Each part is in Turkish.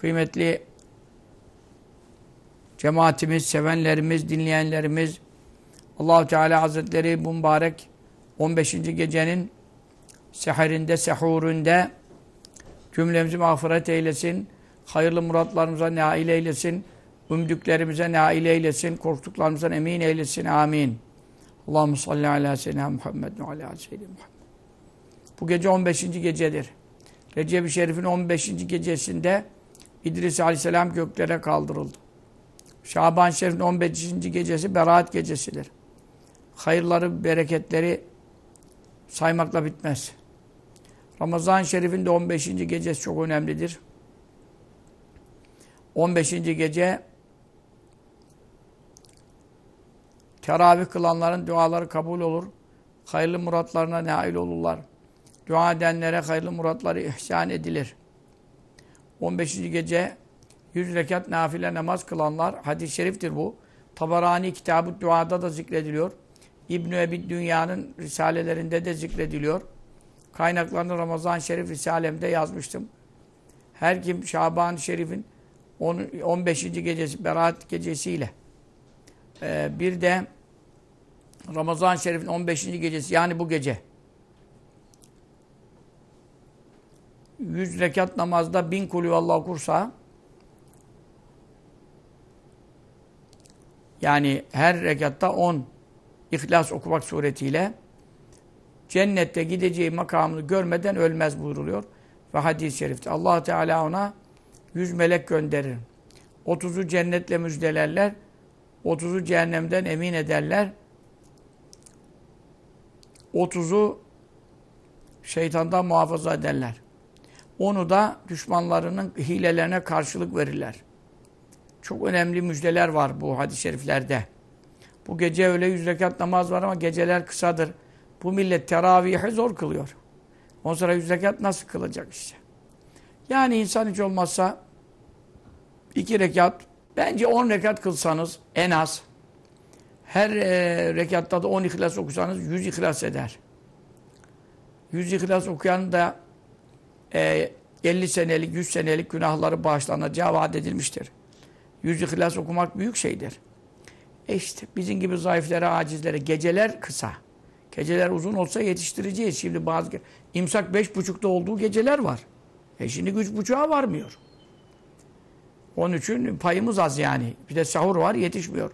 Kıymetli cemaatimiz, sevenlerimiz, dinleyenlerimiz, Allahu Teala Hazretleri bu mübarek 15. gecenin seherinde, sehuründe cümlemizi mağfiret eylesin. Hayırlı muratlarımıza nail eylesin. Ümdüklerimize nail eylesin. Korktuklarımızdan emin eylesin. Amin. Allahu salli ala seyyidina Muhammed ve ala seyyidina Muhammed. Bu gece 15. gecedir. Recep-i Şerif'in 15. gecesinde İdris Aleyhisselam göklere kaldırıldı. Şaban Şerif'in 15. gecesi Berat gecesidir. Hayırları, bereketleri saymakla bitmez. Ramazan Şerif'in de 15. gecesi çok önemlidir. 15. gece teravih kılanların duaları kabul olur. Hayırlı muratlarına nail olurlar. Dua edenlere hayırlı muratları ihsan edilir. 15. gece 100 rekat nafile namaz kılanlar, hadis-i şeriftir bu. Tabarani kitabı duada da zikrediliyor. İbn-i Ebi Dünya'nın risalelerinde de zikrediliyor. Kaynaklarını Ramazan-ı Şerif Risalem'de yazmıştım. Her kim Şaban-ı Şerif'in 15. gecesi, Berat gecesiyle bir de Ramazan-ı Şerif'in 15. gecesi yani bu gece 100 rekat namazda bin kulü Allah okursa yani her rekatta 10 İhlas okumak suretiyle cennette gideceği makamını görmeden ölmez buyruluyor. Ve hadis-i şerifte allah Teala ona yüz melek gönderir. Otuzu cennetle müjdelerler. Otuzu cehennemden emin ederler. Otuzu şeytandan muhafaza ederler. Onu da düşmanlarının hilelerine karşılık verirler. Çok önemli müjdeler var bu hadis-i şeriflerde. Bu gece öyle yüz rekat namaz var ama geceler kısadır. Bu millet teravihi zor kılıyor. Ondan sonra yüz rekat nasıl kılacak işte. Yani insan hiç olmazsa iki rekat, bence on rekat kılsanız en az her e, rekatta da on ihlas okusanız yüz ihlas eder. Yüz ihlas okuyan da e, 50 senelik, 100 senelik günahları bağışlanacağı vaat edilmiştir. Yüz ihlas okumak büyük şeydir. E işte bizim gibi zayıflere, acizlere geceler kısa. Geceler uzun olsa yetiştireceğiz. Şimdi bazı imsak beş buçukta olduğu geceler var. E şimdi üç buçuğa varmıyor. Onun için payımız az yani. Bir de sahur var yetişmiyor.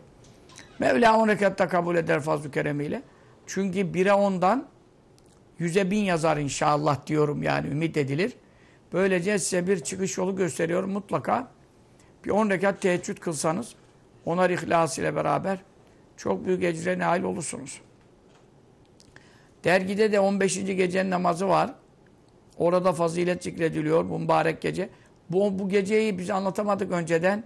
Mevla on rekatta kabul eder fazl-ı keremiyle. Çünkü bire ondan yüze bin yazar inşallah diyorum yani ümit edilir. Böylece size bir çıkış yolu gösteriyorum mutlaka. Bir on rekat teheccüd kılsanız onar ihlas ile beraber çok büyük ecre nail olursunuz. Dergide de 15. gecenin namazı var. Orada fazilet zikrediliyor bu mübarek gece. Bu, bu geceyi biz anlatamadık önceden.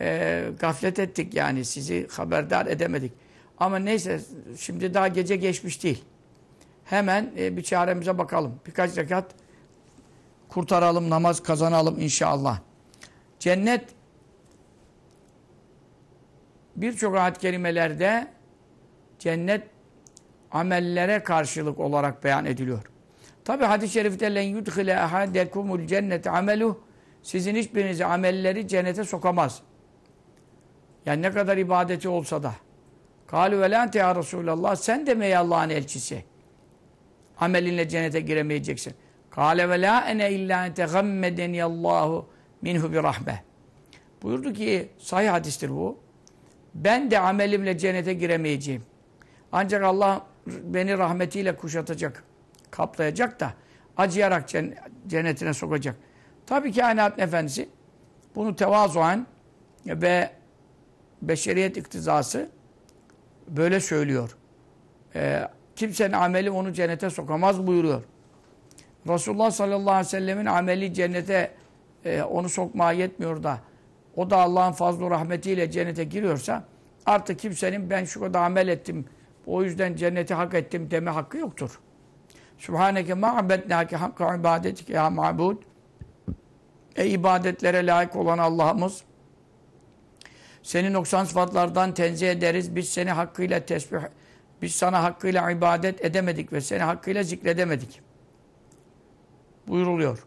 E, gaflet ettik yani sizi haberdar edemedik. Ama neyse şimdi daha gece geçmiş değil. Hemen e, bir çaremize bakalım. Birkaç rekat kurtaralım, namaz kazanalım inşallah. Cennet birçok ayet kelimelerde cennet amellere karşılık olarak beyan ediliyor. Tabi hadis-i şerifte len yudhile ahadekumul cennet ameluh sizin hiçbirinizi amelleri cennete sokamaz. Yani ne kadar ibadeti olsa da. Kalu ve lente ya Resulallah sen de mi Allah'ın elçisi? Amelinle cennete giremeyeceksin. Kale ve la ene illa entegammedeni minhu bir rahme. Buyurdu ki sahih hadistir bu. Ben de amelimle cennete giremeyeceğim. Ancak Allah beni rahmetiyle kuşatacak, kaplayacak da acıyarak cennetine sokacak. Tabii ki kainat efendisi bunu tevazuan ve beşeriyet iktizası böyle söylüyor. Ee, kimsenin ameli onu cennete sokamaz buyuruyor. Resulullah sallallahu aleyhi ve sellemin ameli cennete e, onu sokmaya yetmiyor da o da Allah'ın fazl rahmetiyle cennete giriyorsa artık kimsenin ben şu kadar amel ettim o yüzden cenneti hak ettim deme hakkı yoktur. Subhaneke ma'abednâke hakka ibadetike ya ma'bud. Ey ibadetlere layık olan Allah'ımız seni noksan sıfatlardan tenzih ederiz. Biz seni hakkıyla tesbih, biz sana hakkıyla ibadet edemedik ve seni hakkıyla zikredemedik. Buyuruluyor.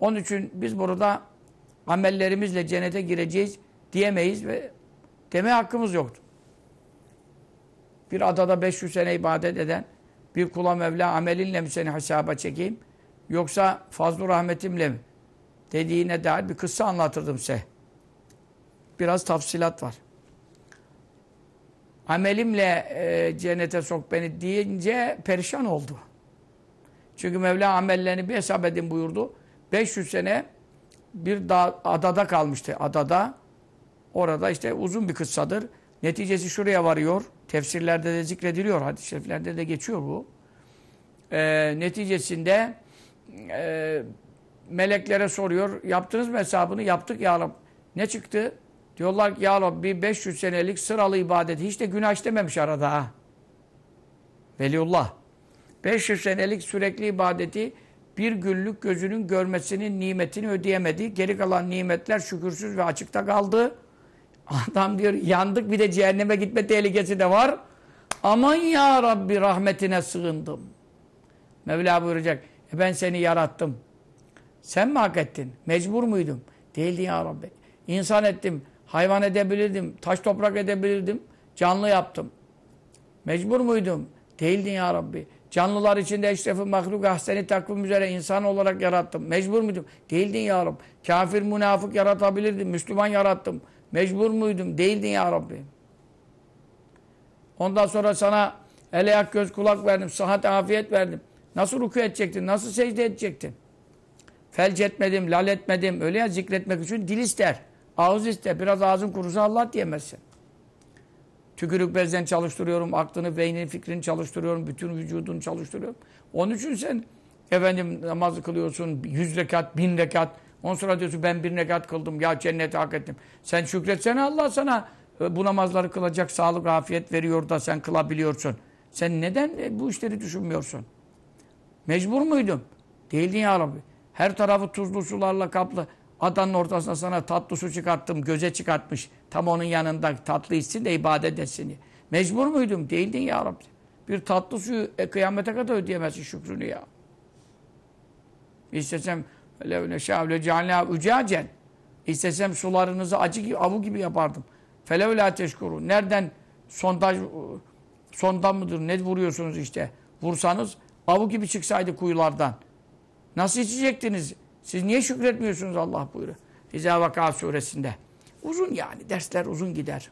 Onun için biz burada amellerimizle cennete gireceğiz diyemeyiz ve deme hakkımız yoktu. Bir adada 500 sene ibadet eden bir kula Mevla amelinle mi seni hesaba çekeyim yoksa fazl rahmetimle mi dediğine dair bir kıssa anlatırdım size. Biraz tafsilat var. Amelimle e, cennete sok beni deyince perişan oldu. Çünkü Mevla amellerini bir hesap edin buyurdu. 500 sene bir dağ, adada kalmıştı. Adada orada işte uzun bir kıssadır. Neticesi şuraya varıyor. Tefsirlerde de zikrediliyor. Hadis-i şeriflerde de geçiyor bu. Ee, neticesinde e, meleklere soruyor. Yaptınız mı hesabını? Yaptık ya Rabbi. Ne çıktı? Diyorlar ki ya Rabbi 500 senelik sıralı ibadet. Hiç de günah işlememiş arada ha. Veliullah. 500 senelik sürekli ibadeti bir günlük gözünün görmesinin nimetini ödeyemedi. Geri kalan nimetler şükürsüz ve açıkta kaldı. Adam diyor yandık bir de cehenneme gitme tehlikesi de var. Aman ya Rabbi rahmetine sığındım. Mevla buyuracak. E ben seni yarattım. Sen mi hak ettin? Mecbur muydum? Değildin ya Rabbi. İnsan ettim. Hayvan edebilirdim. Taş toprak edebilirdim. Canlı yaptım. Mecbur muydum? Değildin ya Rabbi. Canlılar içinde eşrefi mahluk ahseni takvim üzere insan olarak yarattım. Mecbur muydum? Değildin ya Rabbi. Kafir, münafık yaratabilirdim. Müslüman yarattım. Mecbur muydum? Değildin ya Rabbi. Ondan sonra sana el ayak göz kulak verdim. Sıhhat afiyet verdim. Nasıl ruku edecektin? Nasıl secde edecektin? Felç etmedim, lal etmedim. Öyle ya zikretmek için dil ister. Ağız ister. Biraz ağzın kurusa Allah diyemezsin. Tükürük bezden çalıştırıyorum. Aklını, beynini, fikrini çalıştırıyorum. Bütün vücudunu çalıştırıyorum. Onun için sen efendim namazı kılıyorsun. Yüz rekat, bin rekat. Ondan sonra diyorsun ben bir rekat kıldım. Ya cenneti hak ettim. Sen şükretsene Allah sana e, bu namazları kılacak sağlık, afiyet veriyor da sen kılabiliyorsun. Sen neden e, bu işleri düşünmüyorsun? Mecbur muydun? Değildin ya Rabbi. Her tarafı tuzlu sularla kaplı. Adanın ortasına sana tatlı su çıkarttım. Göze çıkartmış. Tam onun yanında tatlı içsin de ibadet etsin diye. Mecbur muydum? Değildin ya Rabbi. Bir tatlı suyu e, kıyamete kadar ödeyemezsin şükrünü ya. İstesem levne şavle cealna ucacen. İstesem sularınızı acı gibi, avu gibi yapardım. Felevla teşkuru. Nereden sondaj sondan mıdır? Ne vuruyorsunuz işte? Vursanız avu gibi çıksaydı kuyulardan. Nasıl içecektiniz? Siz niye şükretmiyorsunuz Allah buyuruyor. İzâ Vaka suresinde. Uzun yani. Dersler uzun gider.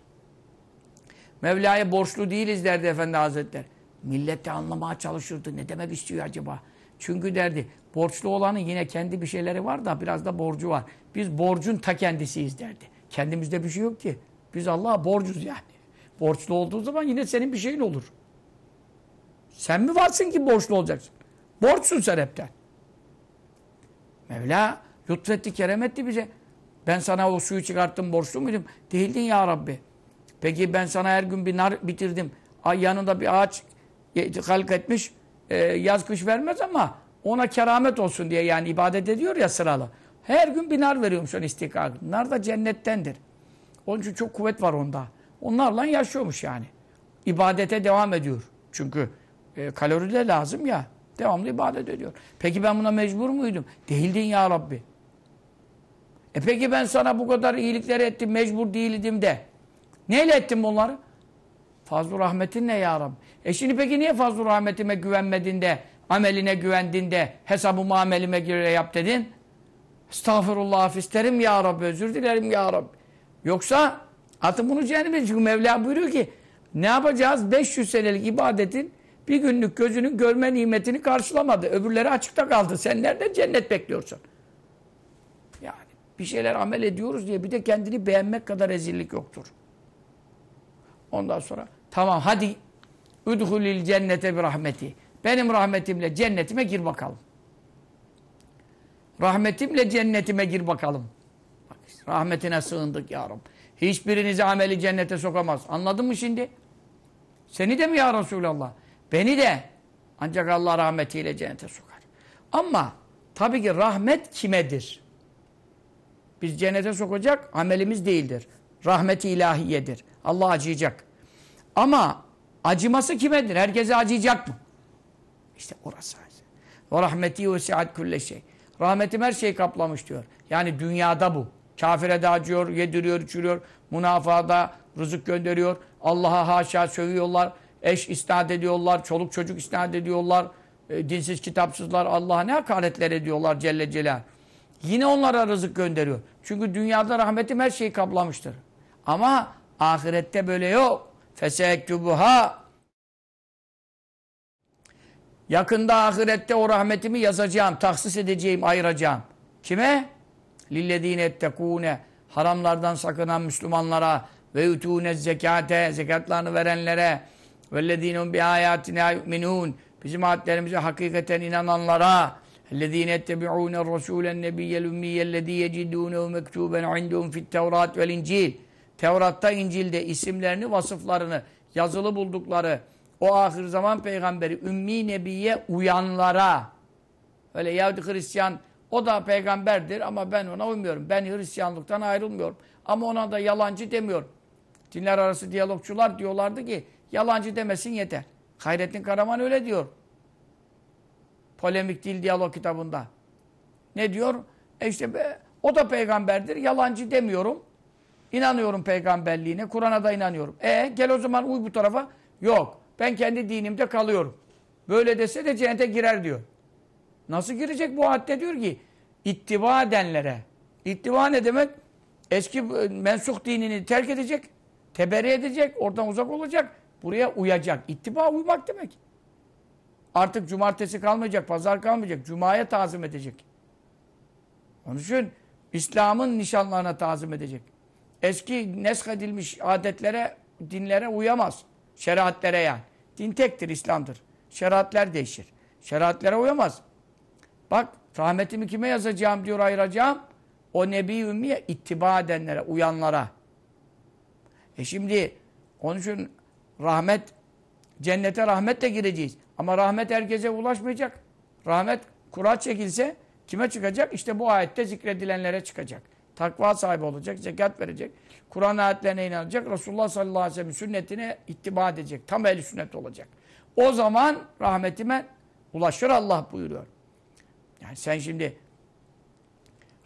Mevla'ya borçlu değiliz derdi Efendi Hazretleri. Millet de anlamaya çalışırdı. Ne demek istiyor acaba? Çünkü derdi borçlu olanın yine kendi bir şeyleri var da biraz da borcu var. Biz borcun ta kendisiyiz derdi. Kendimizde bir şey yok ki. Biz Allah'a borcuz yani. Borçlu olduğu zaman yine senin bir şeyin olur. Sen mi varsın ki borçlu olacaksın? Borçsun sen hepten. Mevla lütfetti, kerem etti bize. Ben sana o suyu çıkarttım, borçlu muydum? Değildin ya Rabbi. Peki ben sana her gün bir nar bitirdim. Ay yanında bir ağaç halk etmiş. E, yaz kış vermez ama ona keramet olsun diye yani ibadet ediyor ya sıralı. Her gün bir nar veriyormuş ona istikak. Nar da cennettendir. Onun için çok kuvvet var onda. Onlarla yaşıyormuş yani. İbadete devam ediyor. Çünkü e, kalori de lazım ya. Devamlı ibadet ediyor. Peki ben buna mecbur muydum? Değildin ya Rabbi. E peki ben sana bu kadar iyilikleri ettim, mecbur değildim de. Neyle ettim bunları? Fazl-ı rahmetin ne ya Rabbi? E şimdi peki niye fazl-ı rahmetime güvenmedin de, ameline güvendin de, hesabımı amelime göre yap dedin? Estağfurullah isterim ya Rabbi, özür dilerim ya Rabbi. Yoksa atın bunu cehenneme. Çünkü Mevla buyuruyor ki ne yapacağız? 500 senelik ibadetin bir günlük gözünün görme nimetini karşılamadı. Öbürleri açıkta kaldı. Sen nereden cennet bekliyorsun? Yani bir şeyler amel ediyoruz diye bir de kendini beğenmek kadar rezillik yoktur. Ondan sonra tamam hadi udhulil cennete bir rahmeti. Benim rahmetimle cennetime gir bakalım. Rahmetimle cennetime gir bakalım. Bak işte, rahmetine sığındık ya Rabbi. Hiçbirinizi ameli cennete sokamaz. Anladın mı şimdi? Seni de mi ya Resulallah? Beni de. Ancak Allah rahmetiyle cennete sokar. Ama tabii ki rahmet kimedir? Biz cennete sokacak amelimiz değildir. Rahmeti ilahiyedir. Allah acıyacak. Ama acıması kimedir? Herkese acıyacak mı? İşte orası. Ve rahmeti ve siat külle şey. Rahmetim her şeyi kaplamış diyor. Yani dünyada bu. Kafire de acıyor, yediriyor, içiriyor. Münafada rızık gönderiyor. Allah'a haşa sövüyorlar. Eş isnat ediyorlar. Çoluk çocuk isnat ediyorlar. E, dinsiz kitapsızlar Allah'a ne hakaretler ediyorlar Celle Celal. Yine onlara rızık gönderiyor. Çünkü dünyada rahmetim her şeyi kaplamıştır. Ama ahirette böyle yok. Fesektubuha Yakında ahirette o rahmetimi yazacağım, tahsis edeceğim, ayıracağım. Kime? Lillezine ettekûne haramlardan sakınan Müslümanlara ve yutûne zekate zekatlarını verenlere bi âyâtinâ yu'minûn bizim ayetlerimize hakikaten inananlara ellezîne ettebi'ûne rasûlen nebiyyel ümmiyellezî yecidûnehu mektûben indûhum fit tevrat vel incil Tevrat'ta, İncil'de isimlerini, vasıflarını yazılı buldukları o ahir zaman peygamberi ümmi nebiye uyanlara öyle Yahudi Hristiyan o da peygamberdir ama ben ona uymuyorum. Ben Hristiyanlıktan ayrılmıyorum. Ama ona da yalancı demiyorum. Dinler arası diyalogçular diyorlardı ki yalancı demesin yeter. Hayrettin Karaman öyle diyor. Polemik Dil Diyalog kitabında. Ne diyor? E işte be, o da peygamberdir. Yalancı demiyorum. İnanıyorum peygamberliğine. Kur'an'a da inanıyorum. E gel o zaman uy bu tarafa. Yok. Ben kendi dinimde kalıyorum. Böyle dese de cennete girer diyor. Nasıl girecek bu hadde diyor ki ittiba edenlere. İttiba ne demek? Eski e, mensuh dinini terk edecek, teberri edecek, oradan uzak olacak, buraya uyacak. İttiba uymak demek. Artık cumartesi kalmayacak, pazar kalmayacak, cumaya tazim edecek. Onun için İslam'ın nişanlarına tazim edecek. Eski nesk edilmiş adetlere, dinlere uyamaz. Şeriatlere yani. Din tektir, İslam'dır. Şeriatler değişir. Şeriatlere uyamaz. Bak rahmetimi kime yazacağım diyor ayıracağım. O Nebi Ümmiye ittiba edenlere, uyanlara. E şimdi onun için rahmet, cennete rahmetle gireceğiz. Ama rahmet herkese ulaşmayacak. Rahmet kura çekilse kime çıkacak? İşte bu ayette zikredilenlere çıkacak. Takva sahibi olacak, zekat verecek. Kur'an ayetlerine inanacak. Resulullah sallallahu aleyhi ve sellem sünnetine ittiba edecek. Tam ehli sünnet olacak. O zaman rahmetime ulaşır Allah buyuruyor. Yani sen şimdi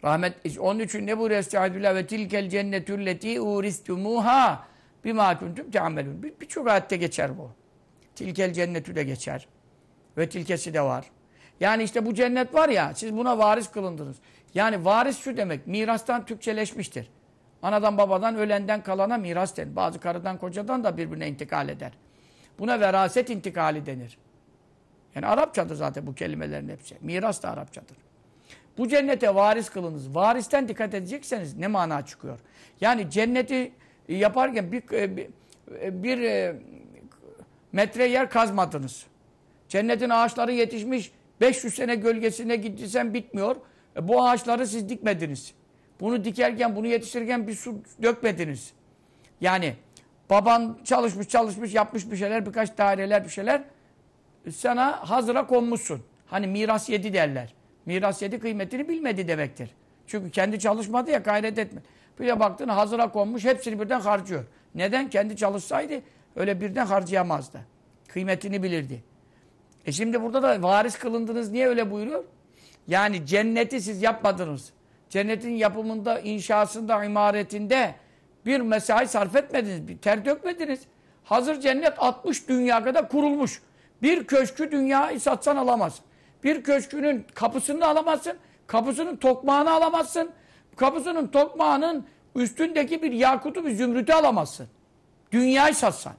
rahmet onun için ne buyuruyor Estağfirullah ve tilkel cennetülleti uristumuha bima kuntum teamelun. Birçok bir ayette geçer bu. Tilkel cennetü de geçer. Ve tilkesi de var. Yani işte bu cennet var ya siz buna varis kılındınız. Yani varis şu demek mirastan Türkçeleşmiştir. Anadan babadan ölenden kalana miras denir. Bazı karıdan kocadan da birbirine intikal eder. Buna veraset intikali denir. Yani Arapçadır zaten bu kelimelerin hepsi. Miras da Arapçadır. Bu cennete varis kılınız. Varisten dikkat edecekseniz ne mana çıkıyor? Yani cenneti yaparken bir, e, bir, e, bir e, metre yer kazmadınız. Cennetin ağaçları yetişmiş 500 sene gölgesine gittiysen bitmiyor. Bu ağaçları siz dikmediniz. Bunu dikerken, bunu yetiştirirken bir su dökmediniz. Yani baban çalışmış, çalışmış, yapmış bir şeyler, birkaç daireler, bir şeyler. Sana hazıra konmuşsun. Hani miras yedi derler. Miras yedi kıymetini bilmedi demektir. Çünkü kendi çalışmadı ya gayret etme. Bir de baktın hazıra konmuş hepsini birden harcıyor. Neden? Kendi çalışsaydı öyle birden harcayamazdı. Kıymetini bilirdi. E şimdi burada da varis kılındınız niye öyle buyuruyor? Yani cenneti siz yapmadınız. Cennetin yapımında, inşasında, imaretinde bir mesai sarf etmediniz. Bir ter dökmediniz. Hazır cennet 60 dünya kadar kurulmuş. Bir köşkü dünyayı satsan alamazsın. Bir köşkünün kapısını alamazsın. Kapısının tokmağını alamazsın. Kapısının tokmağının üstündeki bir yakutu, bir zümrütü alamazsın. Dünyayı satsan.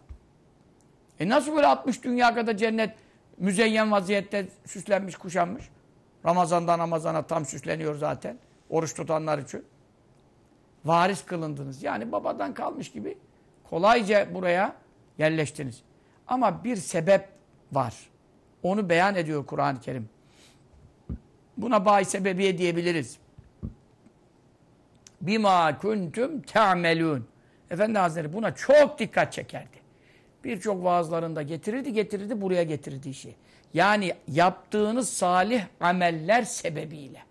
E nasıl böyle 60 dünya kadar cennet müzeyyen vaziyette süslenmiş, kuşanmış? Ramazan'dan Ramazan'a tam süsleniyor zaten. Oruç tutanlar için. Varis kılındınız. Yani babadan kalmış gibi kolayca buraya yerleştiniz. Ama bir sebep var. Onu beyan ediyor Kur'an-ı Kerim. Buna bayi sebebiye diyebiliriz. Bima kuntum ta'melun. Efendi Hazretleri buna çok dikkat çekerdi. Birçok vaazlarında getirirdi, getirirdi, buraya getirirdi işi. Yani yaptığınız salih ameller sebebiyle.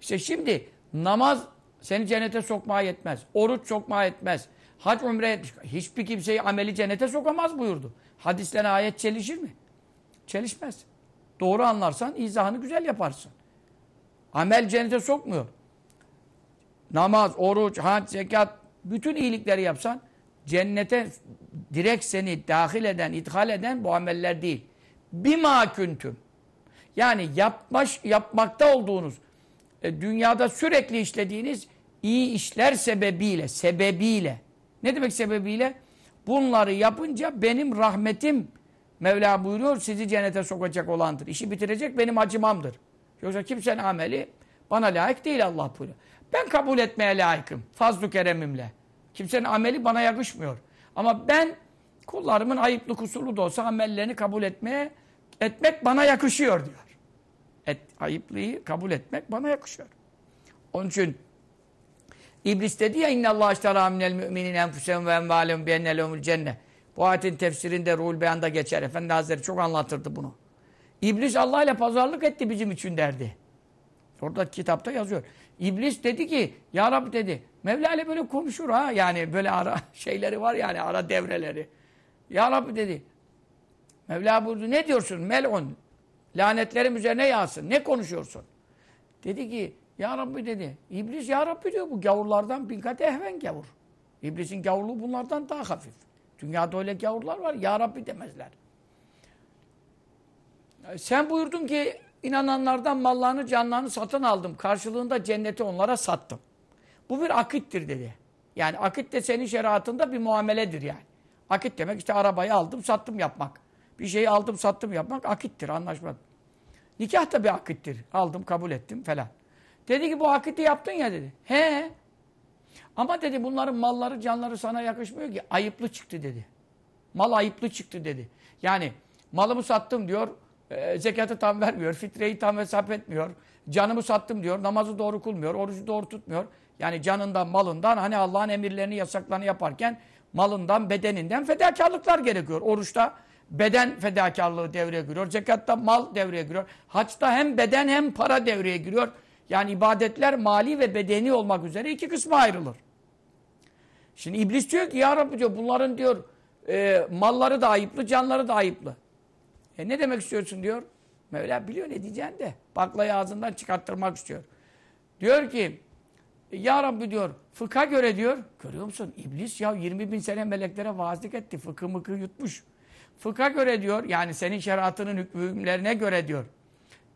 İşte şimdi namaz seni cennete sokmaya yetmez. Oruç sokmaya yetmez. Hac, umre, hiçbir kimseyi ameli cennete sokamaz buyurdu. Hadislerine ayet çelişir mi? Çelişmez. Doğru anlarsan izahını güzel yaparsın. Amel cennete sokmuyor. Namaz, oruç, hac, zekat, bütün iyilikleri yapsan cennete direkt seni dahil eden, ithal eden bu ameller değil. Bima küntüm. Yani yapmış, yapmakta olduğunuz, e, dünyada sürekli işlediğiniz iyi işler sebebiyle, sebebiyle. Ne demek sebebiyle? Bunları yapınca benim rahmetim Mevla buyuruyor sizi cennete sokacak olandır. İşi bitirecek benim acımamdır. Yoksa kimsenin ameli bana layık değil Allah buyuruyor. Ben kabul etmeye layıkım. Fazlu keremimle. Kimsenin ameli bana yakışmıyor. Ama ben kullarımın ayıplı kusurlu da olsa amellerini kabul etmeye etmek bana yakışıyor diyor. Et, ayıplıyı kabul etmek bana yakışıyor. Onun için İblis dedi ya innallahu iştara minel müminin enfusehum ve envalehum bi enne lehumul cennet. Bu ayetin tefsirinde Ruhul Beyan'da geçer. Efendi Hazretleri çok anlatırdı bunu. İblis Allah ile pazarlık etti bizim için derdi. Orada kitapta yazıyor. İblis dedi ki ya Rabbi dedi Mevla ile böyle konuşur ha yani böyle ara şeyleri var yani ara devreleri. Ya Rabbi dedi Mevla buyurdu ne diyorsun melun lanetlerim üzerine yağsın ne konuşuyorsun? Dedi ki ya Rabbi dedi İblis ya Rabbi diyor bu gavurlardan bin kat ehven gavur. İblisin gavurluğu bunlardan daha hafif. Dünyada öyle gavurlar var ya Rabbi demezler. Sen buyurdun ki inananlardan mallarını canlarını satın aldım. Karşılığında cenneti onlara sattım. Bu bir akittir dedi. Yani akit de senin şeriatında bir muameledir yani. Akit demek işte arabayı aldım sattım yapmak. Bir şeyi aldım sattım yapmak akittir anlaşma. Nikah da bir akittir. Aldım kabul ettim falan. Dedi ki bu akiti yaptın ya dedi. He. Ama dedi bunların malları canları sana yakışmıyor ki ayıplı çıktı dedi. Mal ayıplı çıktı dedi. Yani malımı sattım diyor e, zekatı tam vermiyor, fitreyi tam hesap etmiyor. Canımı sattım diyor, namazı doğru kılmıyor, orucu doğru tutmuyor. Yani canından, malından hani Allah'ın emirlerini, yasaklarını yaparken malından, bedeninden fedakarlıklar gerekiyor. Oruçta beden fedakarlığı devreye giriyor. Zekatta mal devreye giriyor. Haçta hem beden hem para devreye giriyor. Yani ibadetler mali ve bedeni olmak üzere iki kısma ayrılır. Şimdi iblis diyor ki ya Rabbi diyor bunların diyor e, malları da ayıplı, canları da ayıplı. E ne demek istiyorsun diyor. Mevla biliyor ne diyeceğini de. Baklayı ağzından çıkarttırmak istiyor. Diyor ki Ya Rabbi diyor fıkha göre diyor. Görüyor musun? İblis ya 20 bin sene meleklere vaazlık etti. Fıkı mıkı yutmuş. Fıkha göre diyor yani senin şeriatının hükümlerine göre diyor.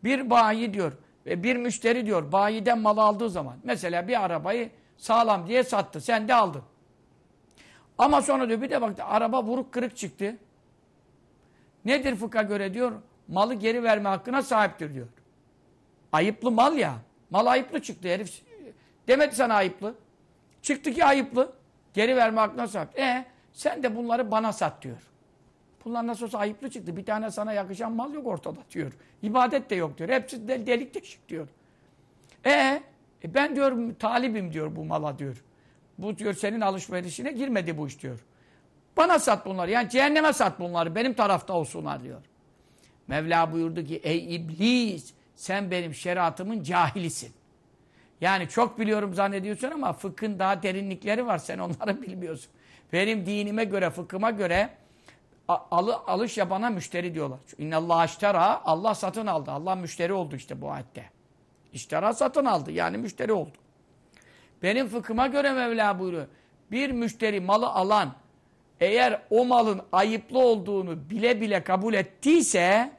Bir bayi diyor ve bir müşteri diyor bayiden mal aldığı zaman mesela bir arabayı sağlam diye sattı. Sen de aldın. Ama sonra diyor bir de baktı araba vuruk kırık çıktı. Nedir fıkha göre diyor? Malı geri verme hakkına sahiptir diyor. Ayıplı mal ya. Mal ayıplı çıktı herif. Demedi sana ayıplı. Çıktı ki ayıplı. Geri verme hakkına sahip. E sen de bunları bana sat diyor. Bunlar nasıl olsa ayıplı çıktı. Bir tane sana yakışan mal yok ortada diyor. İbadet de yok diyor. Hepsi de delik deşik diyor. E, e ben diyorum talibim diyor bu mala diyor. Bu diyor senin alışverişine girmedi bu iş diyor. Bana sat bunları. Yani cehenneme sat bunları. Benim tarafta olsunlar diyor. Mevla buyurdu ki ey iblis sen benim şeriatımın cahilisin. Yani çok biliyorum zannediyorsun ama fıkhın daha derinlikleri var. Sen onları bilmiyorsun. Benim dinime göre, fıkhıma göre alı, alış yapana müşteri diyorlar. İnnallah iştera Allah satın aldı. Allah müşteri oldu işte bu ayette. İştera satın aldı. Yani müşteri oldu. Benim fıkhıma göre Mevla buyuruyor. Bir müşteri malı alan eğer o malın ayıplı olduğunu bile bile kabul ettiyse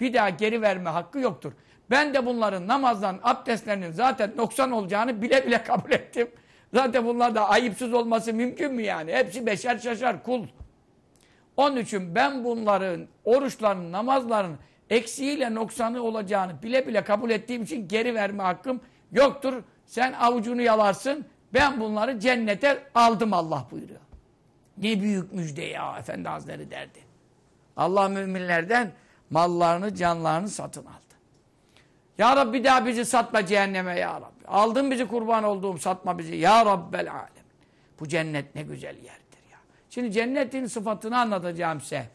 bir daha geri verme hakkı yoktur. Ben de bunların namazdan, abdestlerinin zaten noksan olacağını bile bile kabul ettim. Zaten bunlar da ayıpsız olması mümkün mü yani? Hepsi beşer şaşar kul. Onun için ben bunların oruçların, namazların eksiğiyle noksanı olacağını bile bile kabul ettiğim için geri verme hakkım yoktur. Sen avucunu yalarsın. Ben bunları cennete aldım Allah buyuruyor. Ne büyük müjde ya Efendi Hazretleri derdi. Allah müminlerden mallarını, canlarını satın aldı. Ya Rabbi daha bizi satma cehenneme ya Rabbi. Aldın bizi kurban olduğum satma bizi. Ya Rabbel alem. Bu cennet ne güzel yerdir ya. Şimdi cennetin sıfatını anlatacağım size.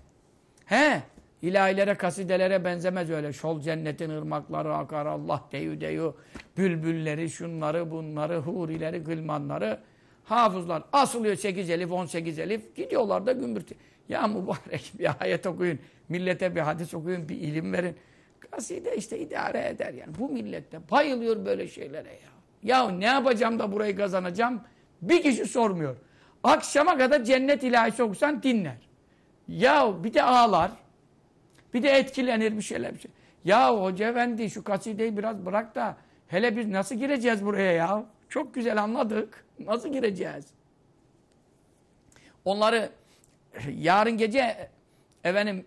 He? İlahilere, kasidelere benzemez öyle. Şol cennetin ırmakları akar Allah deyu deyu. Bülbülleri, şunları, bunları, hurileri, gılmanları. Hafızlar asılıyor 8 elif, 18 elif. Gidiyorlar da gümbürtü. Ya mübarek bir ayet okuyun. Millete bir hadis okuyun, bir ilim verin. Kaside işte idare eder yani. Bu millette bayılıyor böyle şeylere ya. Ya ne yapacağım da burayı kazanacağım? Bir kişi sormuyor. Akşama kadar cennet ilahisi okusan dinler. Ya bir de ağlar. Bir de etkilenir bir şeyler bir şey. Ya hoca efendi şu kasideyi biraz bırak da hele biz nasıl gireceğiz buraya ya? Çok güzel anladık. Nasıl gireceğiz? Onları yarın gece efendim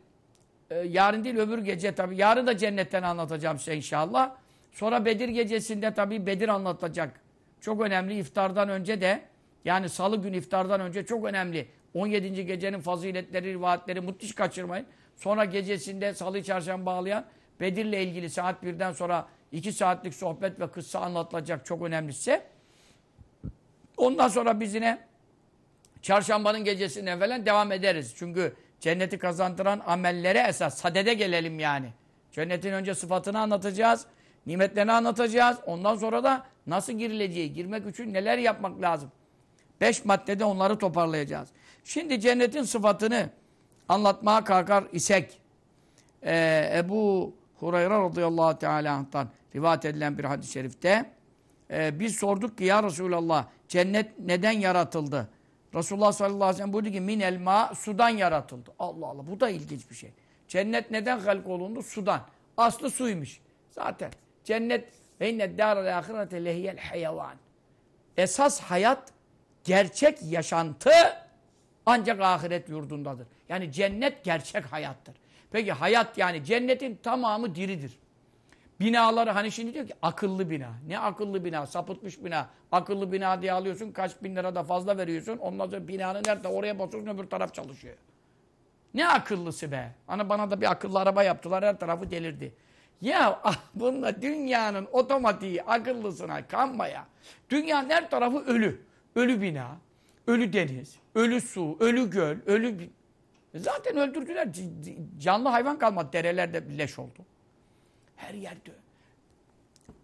e, yarın değil öbür gece tabi. Yarın da cennetten anlatacağım size inşallah. Sonra Bedir gecesinde tabi Bedir anlatacak. Çok önemli iftardan önce de yani salı gün iftardan önce çok önemli. 17. gecenin faziletleri, rivayetleri müthiş kaçırmayın. Sonra gecesinde salı çarşamba bağlayan Bedir'le ilgili saat birden sonra 2 saatlik sohbet ve kıssa anlatılacak çok önemli size. Ondan sonra biz yine çarşambanın gecesinden falan devam ederiz. Çünkü cenneti kazandıran amellere esas. Sadede gelelim yani. Cennetin önce sıfatını anlatacağız. Nimetlerini anlatacağız. Ondan sonra da nasıl girileceği, girmek için neler yapmak lazım. Beş maddede onları toparlayacağız. Şimdi cennetin sıfatını anlatmaya kalkar isek e, Ebu Hureyre radıyallahu teala anh'tan rivayet edilen bir hadis-i şerifte e, biz sorduk ki ya Resulallah cennet neden yaratıldı? Resulullah sallallahu aleyhi ve sellem buyurdu ki min elma sudan yaratıldı. Allah Allah bu da ilginç bir şey. Cennet neden halk olundu? Sudan. Aslı suymuş. Zaten cennet ve inne dâral ahirete lehiyel hayvan. Esas hayat gerçek yaşantı ancak ahiret yurdundadır. Yani cennet gerçek hayattır. Peki hayat yani cennetin tamamı diridir. Binaları hani şimdi diyor ki akıllı bina. Ne akıllı bina? Sapıtmış bina. Akıllı bina diye alıyorsun kaç bin lira da fazla veriyorsun. Ondan sonra binanın nerede oraya basıyorsun öbür taraf çalışıyor. Ne akıllısı be? Hani bana da bir akıllı araba yaptılar her tarafı delirdi. Ya ah, bununla dünyanın otomatiği akıllısına kanmaya. Dünyanın her tarafı ölü. Ölü bina, ölü deniz, ölü su, ölü göl, ölü... Zaten öldürdüler. Canlı hayvan kalmadı. Derelerde leş oldu. Her yerde.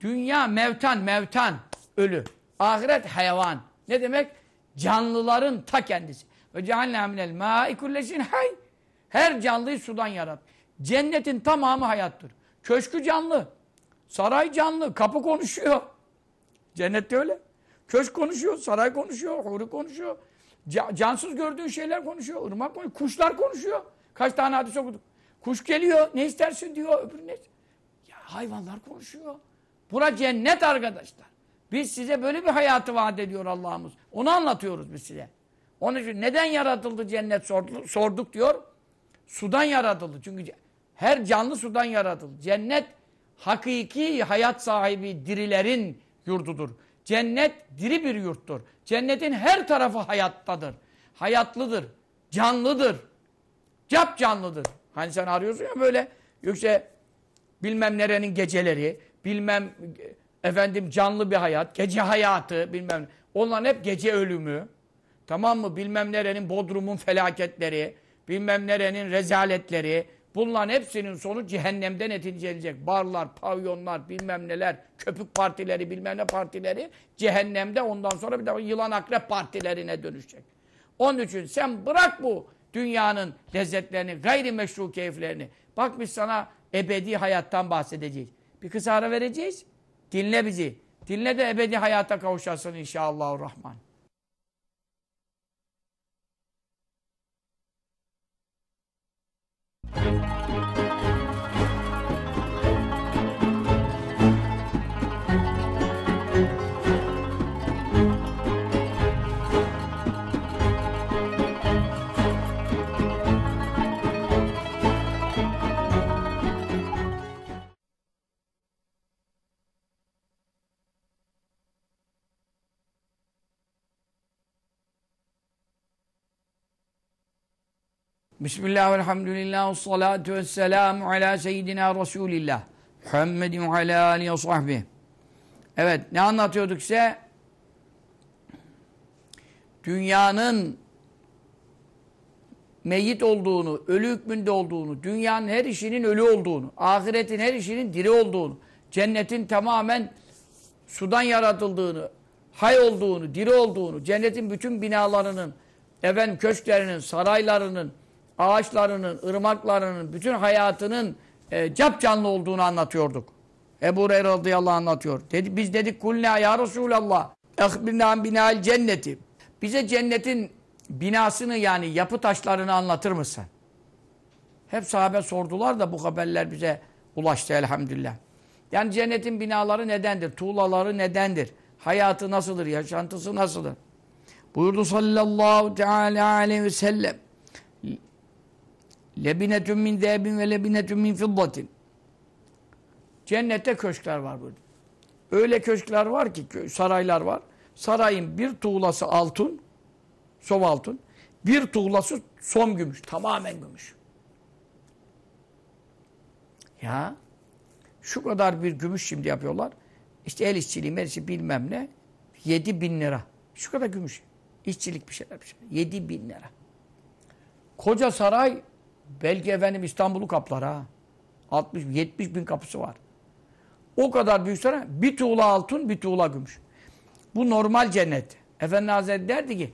Dünya mevtan, mevtan, ölü. Ahiret hayvan. Ne demek? Canlıların ta kendisi. Ve cealna minel mâi kulleşin hay. Her canlıyı sudan yarat. Cennetin tamamı hayattır. Köşkü canlı. Saray canlı. Kapı konuşuyor. Cennette öyle. Köşk konuşuyor, saray konuşuyor, huri konuşuyor. Cansız gördüğün şeyler konuşuyor, ırmak konuşuyor, kuşlar konuşuyor. Kaç tane hadis okuduk. Kuş geliyor, ne istersin diyor, öbürü ne? Ya hayvanlar konuşuyor. Bura cennet arkadaşlar. Biz size böyle bir hayatı vaat ediyor Allah'ımız. Onu anlatıyoruz biz size. Onun için neden yaratıldı cennet sorduk diyor. Sudan yaratıldı. Çünkü her canlı sudan yaratıldı. Cennet hakiki hayat sahibi dirilerin yurdudur. Cennet diri bir yurttur. Cennetin her tarafı hayattadır. Hayatlıdır. Canlıdır. Cap canlıdır. Hani sen arıyorsun ya böyle yoksa bilmem nerenin geceleri, bilmem efendim canlı bir hayat, gece hayatı bilmem. Onların hep gece ölümü. Tamam mı? Bilmem nerenin Bodrum'un felaketleri, bilmem nerenin rezaletleri, Bunların hepsinin sonu cehennemden neticelenecek. Barlar, pavyonlar, bilmem neler, köpük partileri, bilmem ne partileri cehennemde ondan sonra bir de yılan akrep partilerine dönüşecek. Onun için sen bırak bu dünyanın lezzetlerini, gayri meşru keyiflerini. Bak biz sana ebedi hayattan bahsedeceğiz. Bir kısa ara vereceğiz. Dinle bizi. Dinle de ebedi hayata kavuşasın inşallahurrahman. Bismillah elhamdülillah salatu ve selamu ala seyyidina Resulillah. Muhammedin ve alâ âlihi ve. Evet, ne anlatıyorduk size? Dünyanın meyyit olduğunu, ölü hükmünde olduğunu, dünyanın her işinin ölü olduğunu, ahiretin her işinin diri olduğunu, cennetin tamamen sudan yaratıldığını, hay olduğunu, diri olduğunu, cennetin bütün binalarının, efendim köşklerinin, saraylarının, ağaçlarının, ırmaklarının, bütün hayatının e, cap canlı olduğunu anlatıyorduk. Ebu Hureyre radıyallahu anlatıyor. Dedi, biz dedik kulna ya Resulallah. Ehbirna binal cenneti. Bize cennetin binasını yani yapı taşlarını anlatır mısın? Hep sahabe sordular da bu haberler bize ulaştı elhamdülillah. Yani cennetin binaları nedendir? Tuğlaları nedendir? Hayatı nasıldır? Yaşantısı nasıldır? Buyurdu sallallahu teala aleyhi ve sellem. Lebinetun min zehbin ve lebinetun min fiddatin. Cennette köşkler var burada. Öyle köşkler var ki, saraylar var. Sarayın bir tuğlası altın, som altın, bir tuğlası som gümüş, tamamen gümüş. Ya, şu kadar bir gümüş şimdi yapıyorlar. İşte el işçiliği, el bilmem ne. 7 bin lira. Şu kadar gümüş. İşçilik bir şeyler bir şeyler. 7 bin lira. Koca saray belki efendim İstanbul'u kaplar ha. 60 70 bin kapısı var. O kadar büyük saray. Bir tuğla altın, bir tuğla gümüş. Bu normal cennet. Efendi Hazretleri derdi ki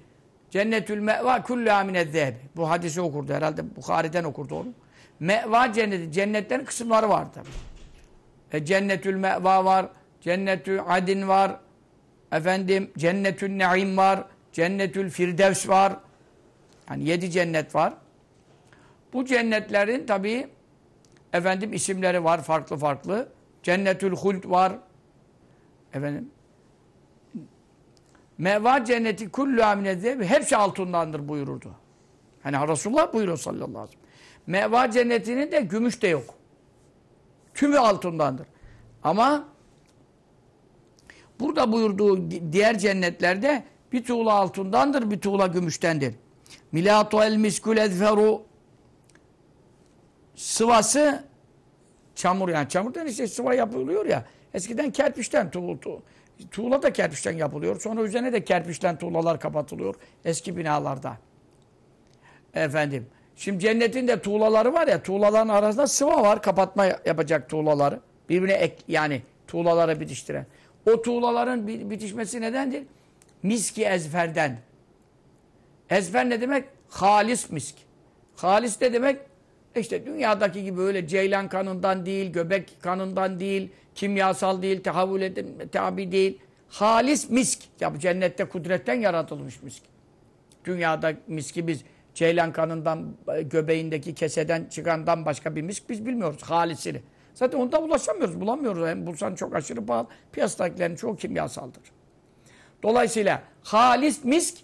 Cennetül me'va kullu aminedzehebi. Bu hadisi okurdu herhalde. Bukhari'den okurdu onu. Me'va cenneti. Cennetlerin kısımları var tabi. E, cennetül me'va var. Cennetül adin var. Efendim cennetül naim var. Cennetül firdevs var. Yani yedi cennet var. Bu cennetlerin tabi efendim isimleri var farklı farklı. Cennetül hult var. Efendim Meva cenneti kullu aminede hepsi altındandır buyururdu. Hani Resulullah buyuruyor sallallahu aleyhi ve sellem. Meva cennetinin de gümüş de yok. Tümü altındandır. Ama burada buyurduğu diğer cennetlerde bir tuğla altındandır, bir tuğla gümüştendir. Milatu el miskul ezferu sıvası çamur yani çamurdan işte sıva yapılıyor ya. Eskiden kerpiçten tuğla, tuğla da kerpiçten yapılıyor. Sonra üzerine de kerpiçten tuğlalar kapatılıyor eski binalarda. Efendim. Şimdi cennetin de tuğlaları var ya tuğlaların arasında sıva var kapatma yapacak tuğlaları. Birbirine ek yani tuğlaları bitiştiren. O tuğlaların bitişmesi nedendir? Miski ezferden. Ezfer ne demek? Halis misk. Halis ne demek? İşte dünyadaki gibi öyle ceylan kanından değil, göbek kanından değil, kimyasal değil, tehavül edin, tabi değil. Halis misk. Ya bu cennette kudretten yaratılmış misk. Dünyada miski biz ceylan kanından, göbeğindeki keseden çıkandan başka bir misk biz bilmiyoruz. Halisini. Zaten onda ulaşamıyoruz, bulamıyoruz. Yani bulsan çok aşırı pahalı. Piyasadakilerin çoğu kimyasaldır. Dolayısıyla halis misk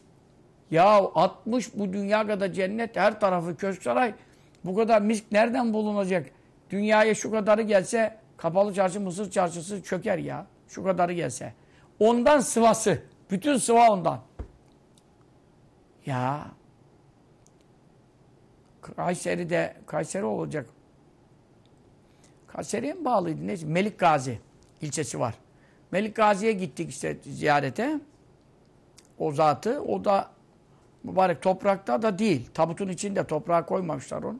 ya 60 bu dünya kadar cennet her tarafı köşk saray bu kadar misk nereden bulunacak? Dünyaya şu kadarı gelse kapalı çarşı Mısır çarşısı çöker ya. Şu kadarı gelse. Ondan sıvası. Bütün sıva ondan. Ya Kayseri'de Kayseri olacak. Kayseri'ye mi bağlıydı? Neyse. Melik Gazi ilçesi var. Melik Gazi'ye gittik işte ziyarete. O zatı. O da mübarek toprakta da değil. Tabutun içinde toprağa koymamışlar onu.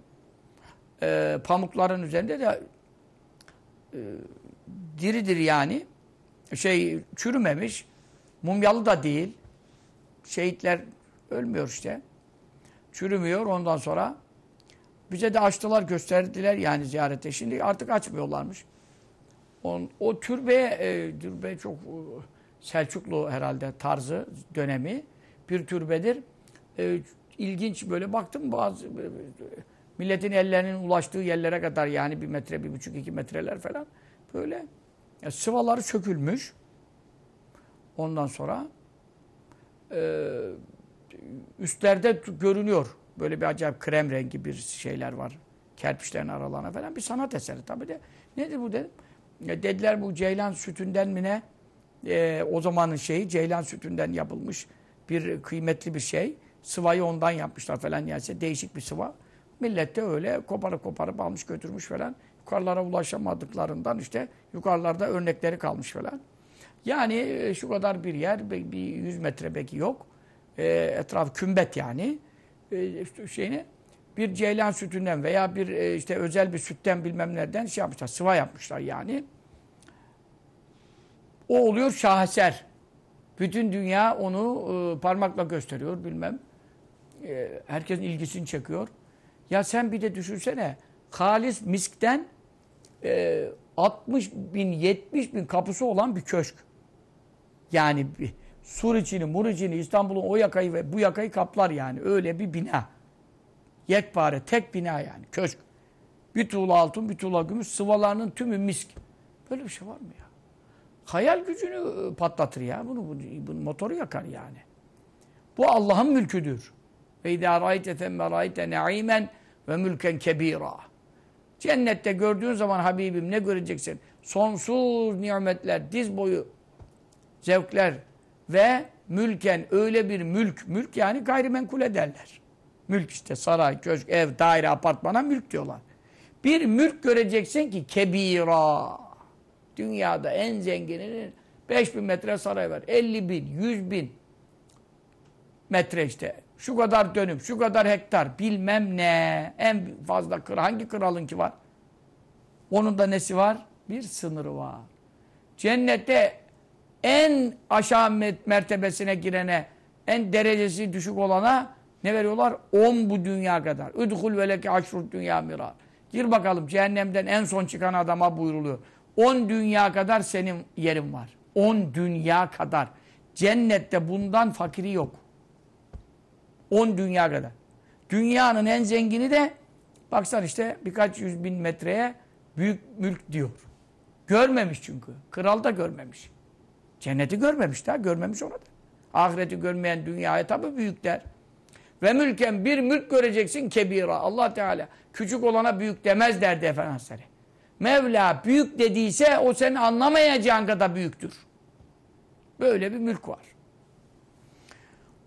Ee, pamukların üzerinde de e, diridir yani. Şey çürümemiş. Mumyalı da değil. Şehitler ölmüyor işte. Çürümüyor ondan sonra. Bize de açtılar gösterdiler yani ziyarete. Şimdi artık açmıyorlarmış. On, o türbeye, e, türbe çok e, Selçuklu herhalde tarzı dönemi bir türbedir. E, ilginç böyle baktım bazı e, milletin ellerinin ulaştığı yerlere kadar yani bir metre, bir buçuk, iki metreler falan böyle ya, sıvaları sökülmüş. Ondan sonra e, üstlerde görünüyor. Böyle bir acayip krem rengi bir şeyler var. Kerpiçlerin aralarına falan. Bir sanat eseri tabii de. Nedir bu dedim. E, dediler bu ceylan sütünden mi ne? E, o zamanın şeyi ceylan sütünden yapılmış bir kıymetli bir şey. Sıvayı ondan yapmışlar falan yani değişik bir sıva. Millet de öyle koparıp koparıp almış götürmüş falan. yukarılara ulaşamadıklarından işte yukarılarda örnekleri kalmış falan. Yani e, şu kadar bir yer, bir 100 metre belki yok. E, etraf kümbet yani. E, şeyini bir ceylan sütünden veya bir e, işte özel bir sütten bilmem nereden şey yapmışlar. Sıva yapmışlar yani. O oluyor şaheser. Bütün dünya onu e, parmakla gösteriyor bilmem. E, herkesin ilgisini çekiyor. Ya sen bir de düşünsene. Halis miskten e, 60 bin, 70 bin kapısı olan bir köşk. Yani bir, Sur içini, Mur içini, İstanbul'un o yakayı ve bu yakayı kaplar yani. Öyle bir bina. Yekpare, tek bina yani. Köşk. Bir tuğla altın, bir tuğla gümüş, sıvalarının tümü misk. Böyle bir şey var mı ya? Hayal gücünü e, patlatır ya. Bunu, bunu, bunu motoru yakar yani. Bu Allah'ın mülküdür. Ve idâ râite themme râite ne'imen ve mülken kebîrâ. Cennette gördüğün zaman Habibim ne göreceksin? Sonsuz nimetler, diz boyu zevkler ve mülken öyle bir mülk, mülk yani gayrimenkul derler. Mülk işte saray, köşk, ev, daire, apartmana mülk diyorlar. Bir mülk göreceksin ki kebira. Dünyada en zengininin 5000 metre saray var. 50 bin, 100 bin metre işte. Şu kadar dönüm, şu kadar hektar bilmem ne. En fazla kral, hangi kralın ki var? Onun da nesi var? Bir sınırı var. Cennette en aşağı mertebesine girene, en derecesi düşük olana ne veriyorlar? 10 bu dünya kadar. Üdhul veleke aşrut dünya mirar. Gir bakalım cehennemden en son çıkan adama buyruluyor. 10 dünya kadar senin yerin var. 10 dünya kadar. Cennette bundan fakiri yok. 10 dünya kadar. Dünyanın en zengini de baksan işte birkaç yüz bin metreye büyük mülk diyor. Görmemiş çünkü. Kral da görmemiş. Cenneti görmemiş daha. Görmemiş orada. Ahireti görmeyen dünyaya tabi büyük der. Ve mülken bir mülk göreceksin kebira. Allah Teala küçük olana büyük demez derdi Efendimiz Mevla büyük dediyse o senin anlamayacağın kadar büyüktür. Böyle bir mülk var.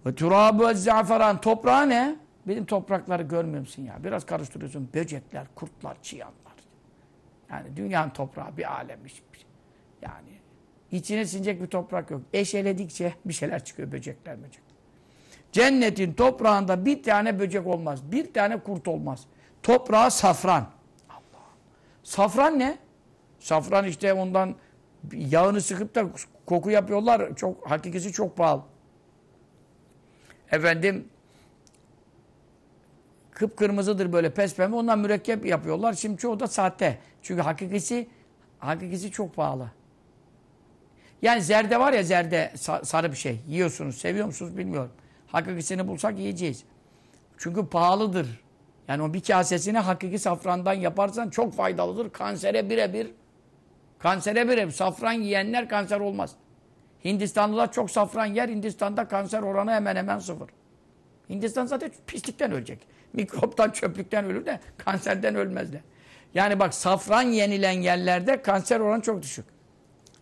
Ve turabu ve zaferan. Toprağı ne? Benim toprakları görmüyor musun ya? Biraz karıştırıyorsun. Böcekler, kurtlar, çıyanlar. Yani dünyanın toprağı bir alemmiş. Yani içine sinecek bir toprak yok. Eşeledikçe bir şeyler çıkıyor. Böcekler, böcek. Cennetin toprağında bir tane böcek olmaz. Bir tane kurt olmaz. Toprağı safran. Allah. Safran ne? Safran işte ondan yağını sıkıp da koku yapıyorlar. Çok hakikisi çok pahalı. Efendim kıpkırmızıdır böyle pespembe. Ondan mürekkep yapıyorlar. Şimdi çoğu da sahte. Çünkü hakikisi hakikisi çok pahalı. Yani zerde var ya zerde sarı bir şey. Yiyorsunuz, seviyor musunuz bilmiyorum. Hakikisini bulsak yiyeceğiz. Çünkü pahalıdır. Yani o bir kasesini hakiki safrandan yaparsan çok faydalıdır. Kansere birebir. Kansere birebir. Safran yiyenler kanser olmaz. Hindistanlılar çok safran yer. Hindistan'da kanser oranı hemen hemen sıfır. Hindistan zaten pislikten ölecek. Mikroptan, çöplükten ölür de kanserden ölmezler. Yani bak safran yenilen yerlerde kanser oranı çok düşük.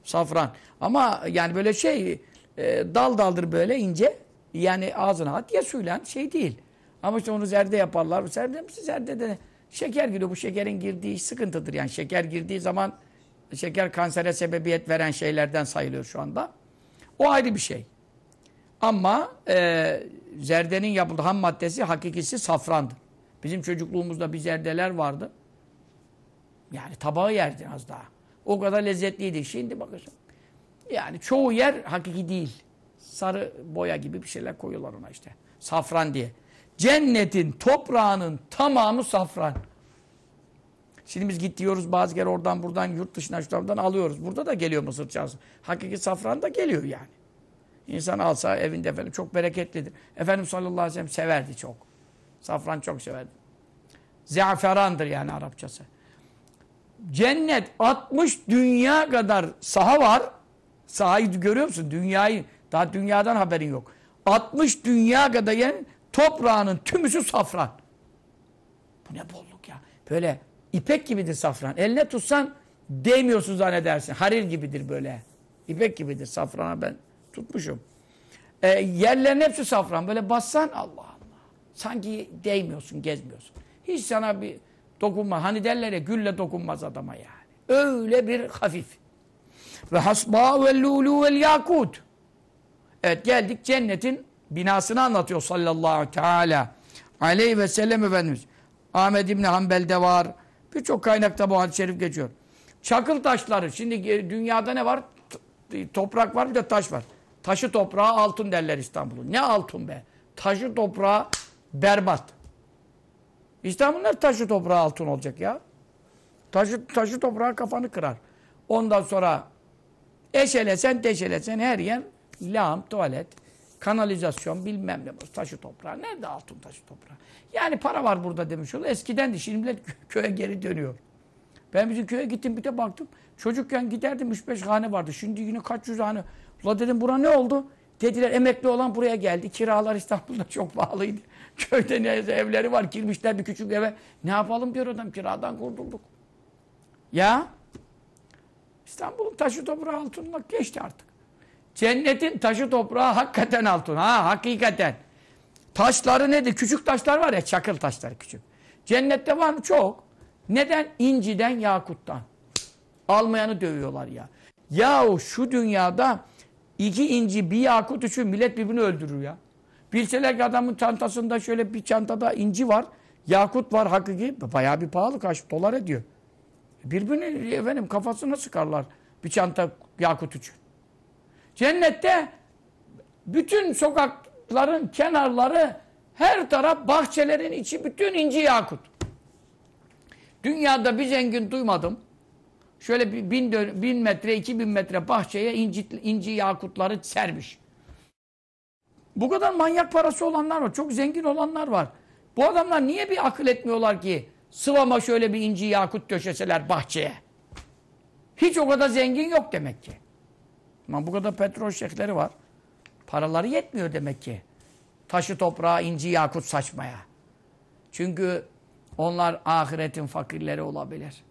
Safran. Ama yani böyle şey e, dal daldır böyle ince. Yani ağzına at ya suyla şey değil. Ama işte onu zerde yaparlar. Zerde, zerde de şeker giriyor. Bu şekerin girdiği sıkıntıdır. Yani şeker girdiği zaman şeker kansere sebebiyet veren şeylerden sayılıyor şu anda. O ayrı bir şey. Ama e, zerdenin yapıldığı ham maddesi hakikisi safrandır. Bizim çocukluğumuzda bir zerdeler vardı. Yani tabağı yerdin az daha. O kadar lezzetliydi. Şimdi bakıyorsun. Yani çoğu yer hakiki değil. Sarı boya gibi bir şeyler koyuyorlar ona işte. Safran diye. Cennetin toprağının tamamı safran. Şimdi biz gidiyoruz bazı kere oradan buradan yurt dışına şuradan alıyoruz. Burada da geliyor mısır çarşı. Hakiki safran da geliyor yani. İnsan alsa evinde efendim çok bereketlidir. Efendimiz sallallahu aleyhi ve sellem severdi çok. Safran çok severdi. Zeaferandır yani Arapçası. Cennet 60 dünya kadar saha var. Sahayı görüyor musun? Dünyayı. Daha dünyadan haberin yok. 60 dünya kadar yani toprağının tümüsü safran. Bu ne bolluk ya. Böyle ipek gibidir safran. Eline tutsan değmiyorsun zannedersin. Harir gibidir böyle. İpek gibidir safrana ben tutmuşum. E, yerlerin hepsi safran. Böyle bassan Allah Allah. Sanki değmiyorsun, gezmiyorsun. Hiç sana bir Dokunma. Hani derler ya gülle dokunmaz adama yani. Öyle bir hafif. Ve hasba ve lulu vel yakut. Evet geldik cennetin binasını anlatıyor sallallahu teala aleyhi ve sellem Efendimiz. Ahmed İbni Hanbel'de var. Birçok kaynakta bu hadis-i şerif geçiyor. Çakıl taşları. Şimdi dünyada ne var? Toprak var bir de taş var. Taşı toprağı altın derler İstanbul'un. Ne altın be? Taşı toprağı berbat. İstanbul'un taşı toprağı altın olacak ya. Taşı, taşı toprağı kafanı kırar. Ondan sonra eşelesen deşelesen her yer lağım, tuvalet, kanalizasyon bilmem ne. Taşı toprağı. Nerede altın taşı toprağı? Yani para var burada demiş olur. Eskiden de şimdi köye geri dönüyor. Ben bizim köye gittim bir de baktım. Çocukken giderdim 3-5 hane vardı. Şimdi yine kaç yüz hane. Ula dedim bura ne oldu? Dediler emekli olan buraya geldi. Kiralar İstanbul'da çok pahalıydı. Köyde neyse evleri var. Girmişler bir küçük eve. Ne yapalım diyor adam kiradan kurtulduk. Ya İstanbul'un taşı toprağı altınla geçti artık. Cennetin taşı toprağı hakikaten altın. Ha hakikaten. Taşları nedir? Küçük taşlar var ya çakıl taşları küçük. Cennette var mı? Çok. Neden? İnciden, yakuttan. Almayanı dövüyorlar ya. Yahu şu dünyada iki inci bir yakut için millet birbirini öldürür ya. Bilseler ki adamın çantasında şöyle bir çantada inci var. Yakut var hakiki. Bayağı bir pahalı kaç dolar ediyor. Birbirini efendim kafasına sıkarlar. Bir çanta yakut için. Cennette bütün sokakların kenarları her taraf bahçelerin içi bütün inci yakut. Dünyada bir zengin duymadım. Şöyle bir bin, bin metre, iki bin metre bahçeye inci, inci yakutları sermiş. Bu kadar manyak parası olanlar var. Çok zengin olanlar var. Bu adamlar niye bir akıl etmiyorlar ki sıvama şöyle bir inci yakut döşeseler bahçeye? Hiç o kadar zengin yok demek ki. Ama bu kadar petrol şehirleri var. Paraları yetmiyor demek ki. Taşı toprağa inci yakut saçmaya. Çünkü onlar ahiretin fakirleri olabilir.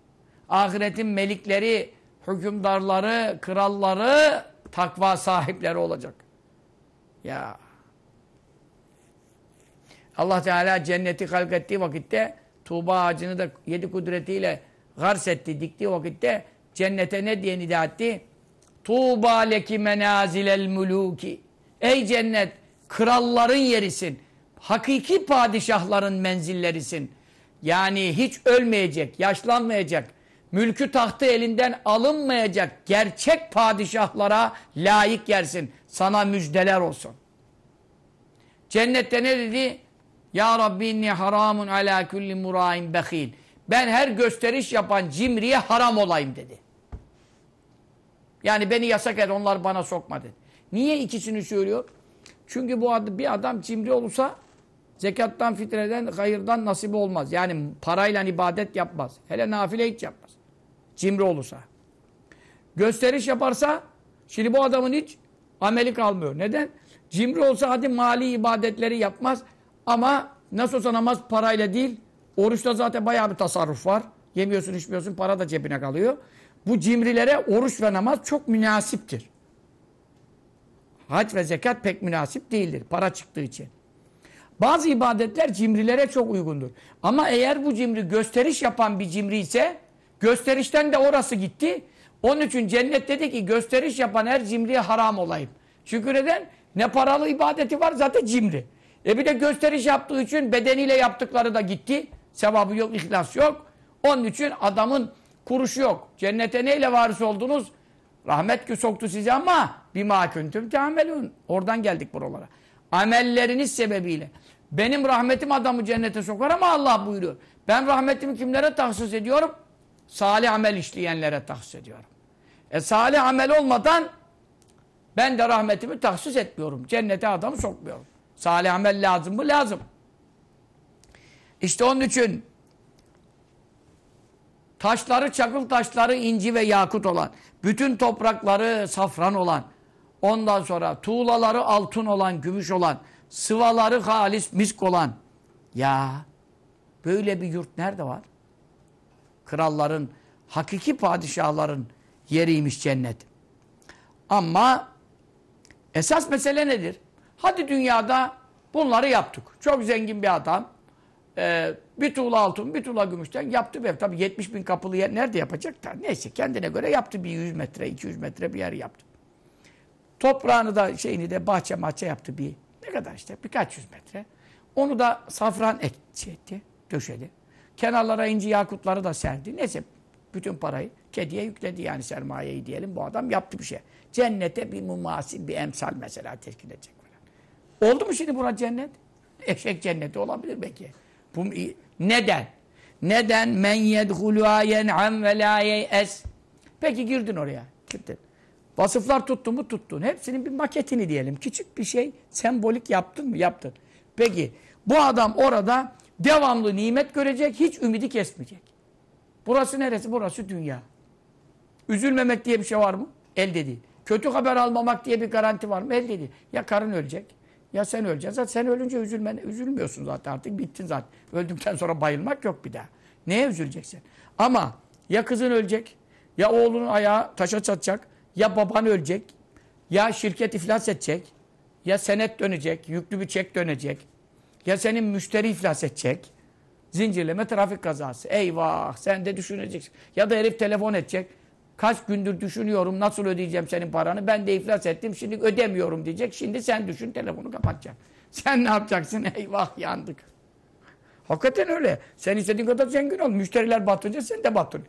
Ahiretin melikleri, hükümdarları, kralları, takva sahipleri olacak. Ya. Allah Teala cenneti halk ettiği vakitte Tuğba ağacını da yedi kudretiyle gars etti, diktiği vakitte cennete ne diye nida etti? Tuğba leki menazilel muluki. Ey cennet, kralların yerisin. Hakiki padişahların menzillerisin. Yani hiç ölmeyecek, yaşlanmayacak, mülkü tahtı elinden alınmayacak gerçek padişahlara layık yersin. Sana müjdeler olsun. Cennette ne dedi? Ya Rabbi inni haramun ala kulli murain behil. Ben her gösteriş yapan cimriye haram olayım dedi. Yani beni yasak et onlar bana sokma dedi. Niye ikisini söylüyor? Çünkü bu adı bir adam cimri olursa zekattan, fitreden, hayırdan nasibi olmaz. Yani parayla ibadet yapmaz. Hele nafile hiç yapmaz. Cimri olursa. Gösteriş yaparsa şimdi bu adamın hiç ameli kalmıyor. Neden? Cimri olsa hadi mali ibadetleri yapmaz ama nasıl olsa namaz parayla değil oruçta zaten bayağı bir tasarruf var. Yemiyorsun içmiyorsun para da cebine kalıyor. Bu cimrilere oruç ve namaz çok münasiptir. Hac ve zekat pek münasip değildir para çıktığı için. Bazı ibadetler cimrilere çok uygundur. Ama eğer bu cimri gösteriş yapan bir cimri ise gösterişten de orası gitti. Onun için cennet dedi ki gösteriş yapan her cimriye haram olayım. Çünkü neden? Ne paralı ibadeti var zaten cimri. E bir de gösteriş yaptığı için bedeniyle yaptıkları da gitti. Sevabı yok, ihlas yok. Onun için adamın kuruşu yok. Cennete neyle varis oldunuz? Rahmet soktu sizi ama bima kuntum teamelun. Oradan geldik buralara. Amelleriniz sebebiyle. Benim rahmetim adamı cennete sokar ama Allah buyuruyor. Ben rahmetimi kimlere tahsis ediyorum? Salih amel işleyenlere tahsis ediyorum. E salih amel olmadan ben de rahmetimi tahsis etmiyorum. Cennete adamı sokmuyorum. Salih amel lazım mı? Lazım. İşte onun için taşları, çakıl taşları inci ve yakut olan, bütün toprakları safran olan, ondan sonra tuğlaları altın olan, gümüş olan, sıvaları halis misk olan. Ya böyle bir yurt nerede var? Kralların, hakiki padişahların yeriymiş cennet. Ama esas mesele nedir? Hadi dünyada bunları yaptık. Çok zengin bir adam. e, bir tuğla altın, bir tuğla gümüşten yaptı bir ev. Tabii 70 bin kapılı yer nerede yapacak? Neyse kendine göre yaptı bir 100 metre, 200 metre bir yer yaptı. Toprağını da şeyini de bahçe mahçe yaptı bir. Ne kadar işte birkaç yüz metre. Onu da safran et, şey etti, döşedi. Kenarlara inci yakutları da serdi. Neyse bütün parayı kediye yükledi yani sermayeyi diyelim. Bu adam yaptı bir şey. Cennete bir mumasil bir emsal mesela teşkil edecek falan. Oldu mu şimdi buna cennet? Eşek cenneti olabilir belki. Bu, neden? Neden? Men yedhulûâ yen'am ve lâ es. Peki girdin oraya. Girdin. Vasıflar tuttun mu tuttun. Hepsinin bir maketini diyelim. Küçük bir şey sembolik yaptın mı? Yaptın. Peki bu adam orada devamlı nimet görecek, hiç ümidi kesmeyecek. Burası neresi? Burası dünya. Üzülmemek diye bir şey var mı? Elde değil. Kötü haber almamak diye bir garanti var mı? Elde değil. Ya karın ölecek, ya sen öleceksin. Zaten sen ölünce üzülmen, üzülmüyorsun zaten artık. Bittin zaten. Öldükten sonra bayılmak yok bir daha. Neye üzüleceksin? Ama ya kızın ölecek, ya oğlunun ayağı taşa çatacak, ya baban ölecek, ya şirket iflas edecek, ya senet dönecek, yüklü bir çek dönecek, ya senin müşteri iflas edecek. Zincirleme trafik kazası. Eyvah sen de düşüneceksin. Ya da herif telefon edecek. Kaç gündür düşünüyorum nasıl ödeyeceğim senin paranı. Ben de iflas ettim şimdi ödemiyorum diyecek. Şimdi sen düşün telefonu kapatacaksın. Sen ne yapacaksın? Eyvah yandık. Hakikaten öyle. Sen istediğin kadar zengin ol. Müşteriler batınca sen de batın.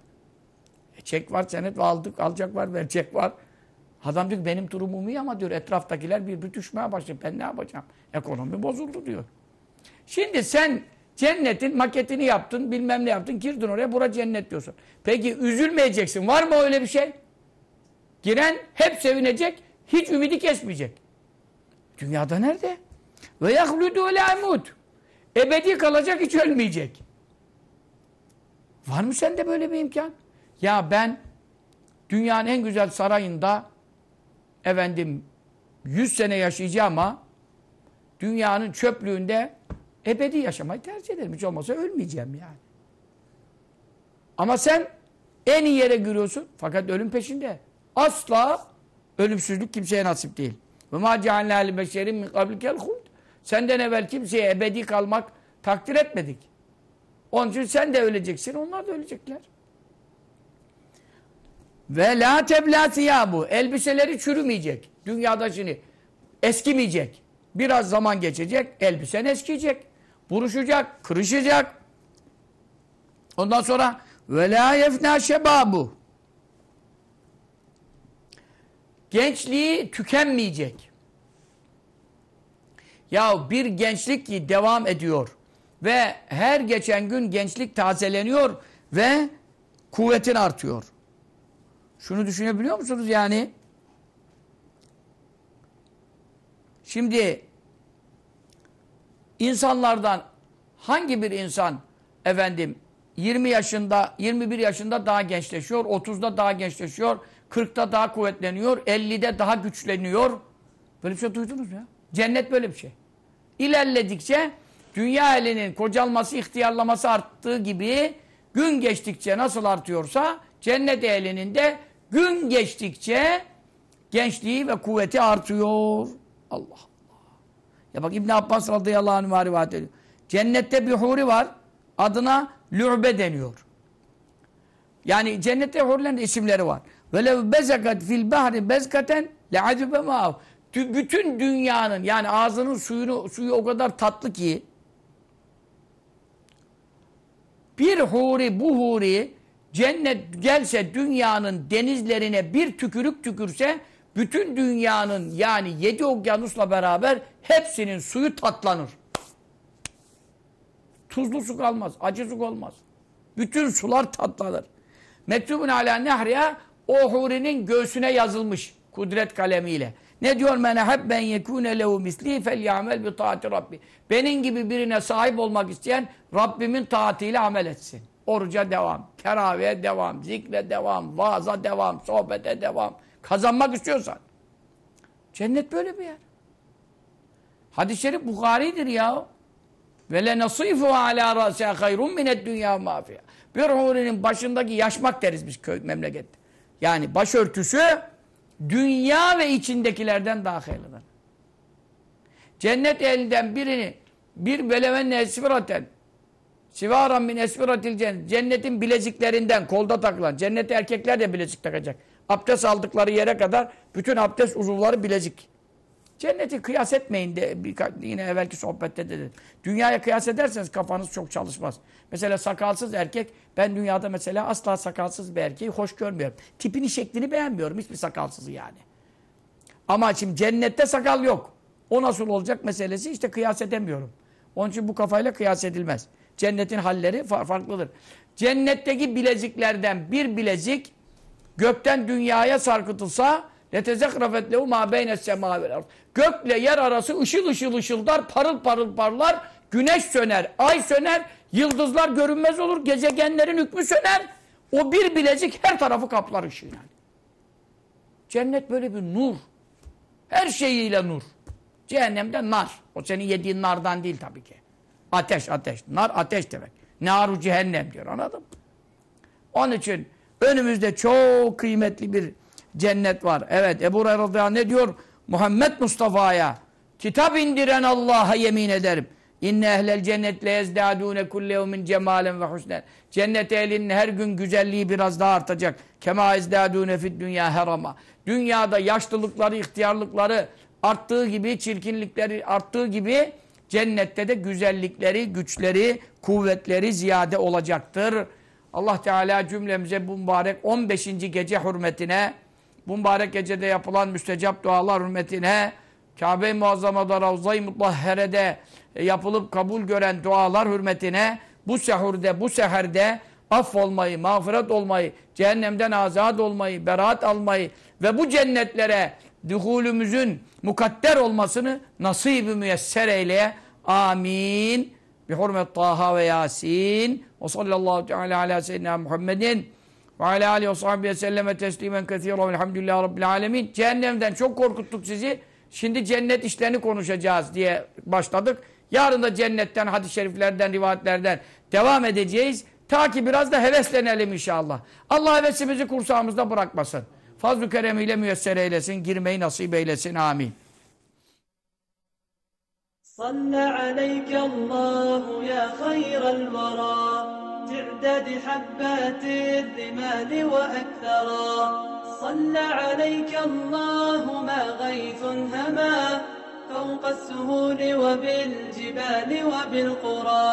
E çek var, senet var, aldık, alacak var, verecek var. Adam diyor benim durumum iyi ama diyor etraftakiler bir düşmeye başladı. Ben ne yapacağım? Ekonomi bozuldu diyor. Şimdi sen cennetin maketini yaptın, bilmem ne yaptın, girdin oraya, bura cennet diyorsun. Peki üzülmeyeceksin. Var mı öyle bir şey? Giren hep sevinecek, hiç ümidi kesmeyecek. Dünyada nerede? Ve yahludu la emut. Ebedi kalacak, hiç ölmeyecek. Var mı sende böyle bir imkan? Ya ben dünyanın en güzel sarayında efendim 100 sene yaşayacağım ama dünyanın çöplüğünde ebedi yaşamayı tercih ederim. Hiç olmazsa ölmeyeceğim yani. Ama sen en iyi yere giriyorsun fakat ölüm peşinde. Asla ölümsüzlük kimseye nasip değil. Ve ma cealna li beşerin min kablikel huld. Senden evvel kimseye ebedi kalmak takdir etmedik. Onun için sen de öleceksin, onlar da ölecekler. Ve la tebla bu. Elbiseleri çürümeyecek. Dünyada şimdi eskimeyecek. Biraz zaman geçecek, elbisen eskiyecek. Buruşacak, kırışacak. Ondan sonra ve la yefna şebabu. Gençliği tükenmeyecek. Ya bir gençlik ki devam ediyor ve her geçen gün gençlik tazeleniyor ve kuvvetin artıyor. Şunu düşünebiliyor musunuz yani? Şimdi insanlardan hangi bir insan efendim 20 yaşında, 21 yaşında daha gençleşiyor, 30'da daha gençleşiyor, 40'ta daha kuvvetleniyor, 50'de daha güçleniyor. Böyle bir şey duydunuz mu ya? Cennet böyle bir şey. İlerledikçe dünya elinin kocalması, ihtiyarlaması arttığı gibi gün geçtikçe nasıl artıyorsa cennet elinin de gün geçtikçe gençliği ve kuvveti artıyor. Allah Allah. Ya bak İbn Abbas radıyallahu anh rivayet ediyor. Cennette bir huri var. Adına Lü'be deniyor. Yani cennette hurilerin isimleri var. Ve lev bezekat fil bahri bezkaten le'adübe ma'av. Bütün dünyanın yani ağzının suyunu suyu o kadar tatlı ki bir huri bu huri cennet gelse dünyanın denizlerine bir tükürük tükürse bütün dünyanın yani yedi okyanusla beraber hepsinin suyu tatlanır. Tuzlu su kalmaz, acı su olmaz. Bütün sular tatlanır. Mektubun ala nehriya o hurinin göğsüne yazılmış kudret kalemiyle. Ne diyor men habben yekune lehu misli fel ya'mel bi taati rabbi. Benim gibi birine sahip olmak isteyen Rabbimin taatiyle amel etsin. Oruca devam, teravihe devam, zikre devam, vaaza devam, sohbete devam. Kazanmak istiyorsan. Cennet böyle bir yer. Hadis-i şerif Bukhari'dir ya. Ve le nasifu ala rasiha hayrun mined dünya mafiya. Bir hurinin başındaki yaşmak deriz biz köy memlekette. Yani başörtüsü dünya ve içindekilerden daha hayırlıdır. Cennet elinden birini bir veleven esfiraten Sivaran min esfiratil cennet. Cennetin bileziklerinden kolda takılan. Cennette erkekler de bilezik takacak. Abdest aldıkları yere kadar bütün abdest uzuvları bilezik. Cenneti kıyas etmeyin de yine evvelki sohbette de dedim. Dünyaya kıyas ederseniz kafanız çok çalışmaz. Mesela sakalsız erkek ben dünyada mesela asla sakalsız bir erkeği hoş görmüyorum. Tipini şeklini beğenmiyorum hiçbir sakalsızı yani. Ama şimdi cennette sakal yok. O nasıl olacak meselesi işte kıyas edemiyorum. Onun için bu kafayla kıyas edilmez. Cennetin halleri fa- farklıdır. Cennetteki bileziklerden bir bilezik gökten dünyaya sarkıtılsa letezekrafet lehu ma beyne sema vel. Gökle yer arası ışıl ışıl ışıldar, parıl parıl parlar, güneş söner, ay söner, yıldızlar görünmez olur, gezegenlerin hükmü söner. O bir bilezik her tarafı kaplar ışığıyla. Cennet böyle bir nur. Her şeyiyle nur. Cehennemde nar. O senin yediğin nardan değil tabii ki. Ateş, ateş. Nar ateş demek. Naru cehennem diyor anladın mı? Onun için önümüzde çok kıymetli bir cennet var. Evet Ebu anh ne diyor? Muhammed Mustafa'ya kitap indiren Allah'a yemin ederim. İnne ehlel cennet le yezdâdûne kulle cemâlen ve husnen. Cennet ehlinin her gün güzelliği biraz daha artacak. Kema ezdâdûne fid dünya herama. Dünyada yaşlılıkları, ihtiyarlıkları arttığı gibi, çirkinlikleri arttığı gibi cennette de güzellikleri, güçleri, kuvvetleri ziyade olacaktır. Allah Teala cümlemize bu mübarek 15. gece hürmetine, bu mübarek gecede yapılan müstecap dualar hürmetine, Kabe-i Muazzama'da Ravza-i Mutahhere'de e, yapılıp kabul gören dualar hürmetine, bu sehurde, bu seherde affolmayı, mağfiret olmayı, cehennemden azat olmayı, beraat almayı ve bu cennetlere duhulümüzün mukadder olmasını nasip-i müyesser eyleye. Amin. Bi hurmet Taha ve Yasin. Ve sallallahu teala ala seyyidina Muhammedin ve ala alihi ve sahbihi selleme teslimen kethiren velhamdülillahi rabbil alemin. Cehennemden çok korkuttuk sizi. Şimdi cennet işlerini konuşacağız diye başladık. Yarın da cennetten, hadis-i şeriflerden, rivayetlerden devam edeceğiz. Ta ki biraz da heveslenelim inşallah. Allah hevesimizi kursağımızda bırakmasın. Fazl-ı keremiyle müyesser eylesin, girmeyi nasip eylesin. Amin. صلى عليك الله يا خير الورى تعداد حبات الرمال وأكثرا صلى عليك الله ما غيث هما فوق السهول وبالجبال وبالقرى